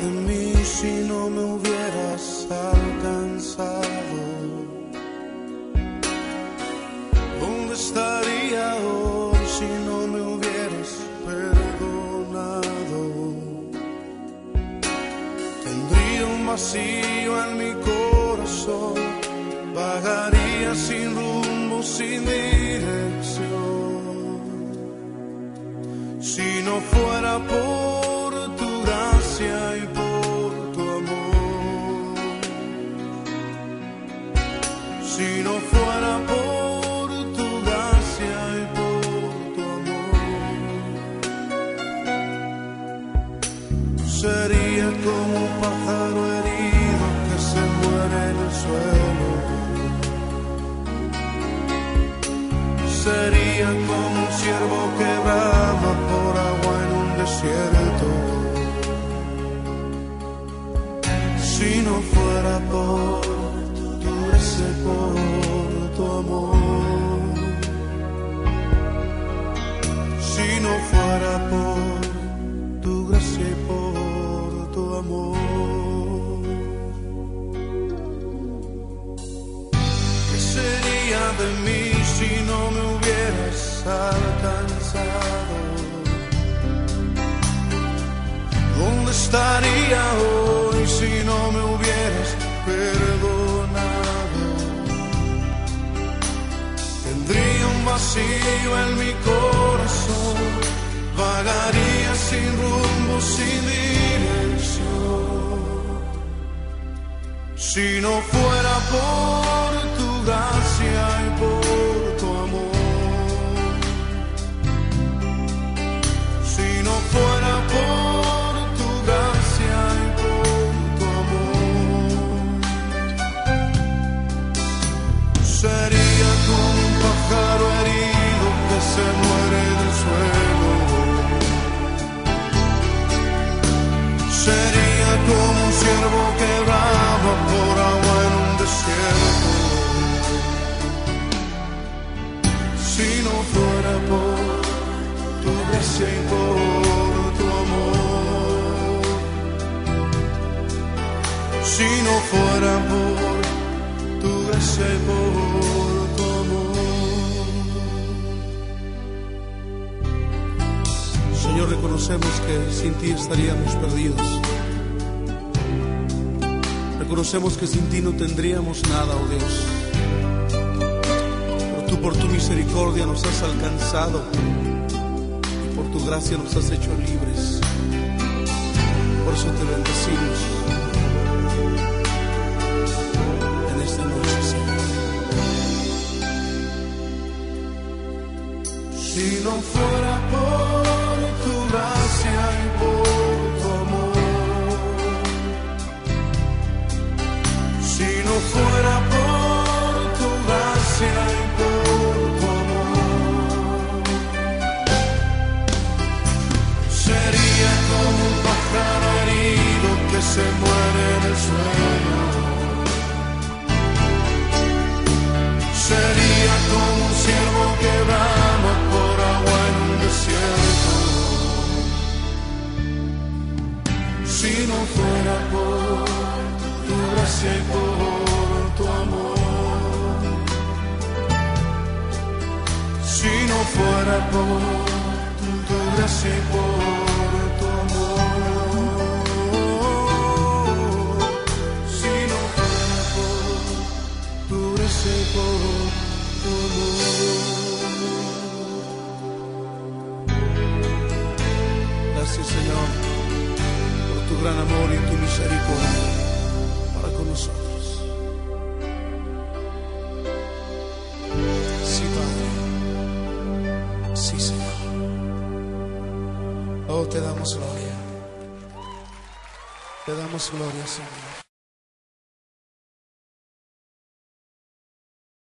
de mí si no me hubieras alcanzado? ¿Dónde estaría hoy si no me hubieras perdonado? Tendría un vacío en mi corazón, vagaría sin rumbo, sin dirección. Si no fuera por como un pájaro herido que se muere en el suelo. Sería como un ciervo que amor. ¿Qué sería de mí si no me hubieras alcanzado? ¿Dónde estaría hoy si no me hubieras perdonado? Tendría un vacío en mi corazón, vagaría sin rumbo, sin dirección. Si no fuera por Si no fuera por tu gracia y por tu amor. Señor, reconocemos que sin ti estaríamos perdidos. Reconocemos que sin ti no tendríamos nada, oh Dios. Pero tú por tu misericordia nos has alcanzado y por tu gracia nos has hecho libres. Por eso te bendecimos en y por tu amor. Si no fuera por tu gracia y por tu amor. Si no fuera por tu gracia y por tu amor. Gracias, Señor, por tu gran amor y tu misericordia Oh, te damos gloria. Te damos gloria, Señor.